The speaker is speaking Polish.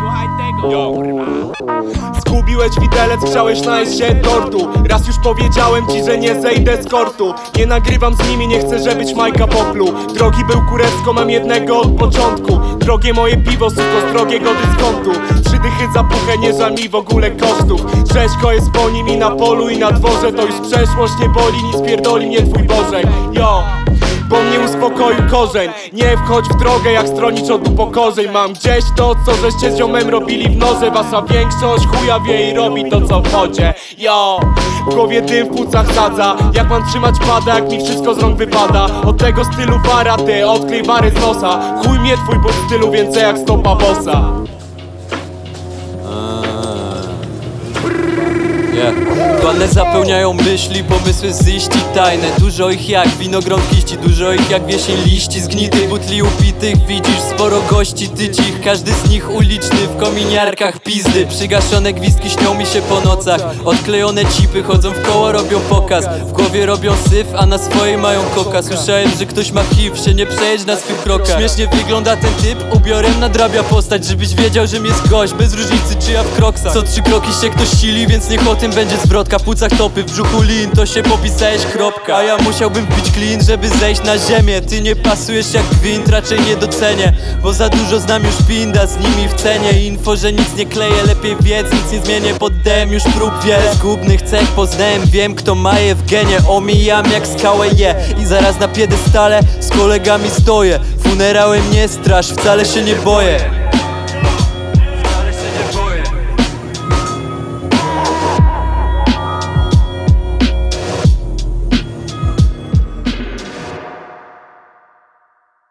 Słuchaj tego, kurwa. Zgubiłeś widelec, chciałeś najeść się tortu. Raz już powiedziałem ci, że nie zejdę z kortu. Nie nagrywam z nimi, nie chcę, żebyś Majka popluł Drogi był kurewsko, mam jednego od początku. Drogie moje piwo, suko z drogiego dyskontu Trzy dychy za puchę, nie żal mi w ogóle kosztów Rzeźko jest po nim i na polu i na dworze. To już przeszłość, nie boli, nic pierdoli mnie twój Bożej Yo! Bo mnie uspokoił korzeń. Nie wchodź w drogę jak stronić od upokorzeń. Mam gdzieś to, co żeście z ziomem robili w noże. Wasza większość chuja wie i robi to, co w Yo! W głowie dym w płucach sadza. Jak mam trzymać pada, jak mi wszystko z rąk wypada. Od tego stylu wara, ty odklej wary z nosa. Chuj mnie twój bo w stylu więcej jak stopa bossa Yeah. Plany zapełniają myśli, pomysły z iści tajne. Dużo ich jak winogron kiści, dużo ich jak wiesień liści. Zgnitych butli upitych, widzisz sporo gości. Tycich Każdy z nich uliczny, w kominiarkach pizdy. Przygaszone gwizdki śnią mi się po nocach. Odklejone cipy chodzą w koło, robią pokaz. W głowie robią syf, a na swojej mają koka. Słyszałem, że ktoś ma HIV, się nie przejedź na swych krokach Śmiesznie wygląda ten typ, ubiorem nadrabia postać Żebyś wiedział, że jest gość, bez różnicy czy ja w kroksach. Co trzy kroki się ktoś sili, więc niech o tym będzie zwrotka płucach topy, w brzuchu lin, to się popisałeś kropka. A ja musiałbym wbić clean, żeby zejść na ziemię. Ty nie pasujesz jak gwint, raczej nie docenię Bo za dużo znam już pinda, z nimi w cenie. Info, że nic nie kleję, lepiej wiedz, nic nie zmienię. Poddałem już prób wiele zgubnych cech Poznałem, wiem kto ma je w genie. Omijam jak skałę je I zaraz na piedestale z kolegami stoję. Funerałem nie strasz, wcale się nie boję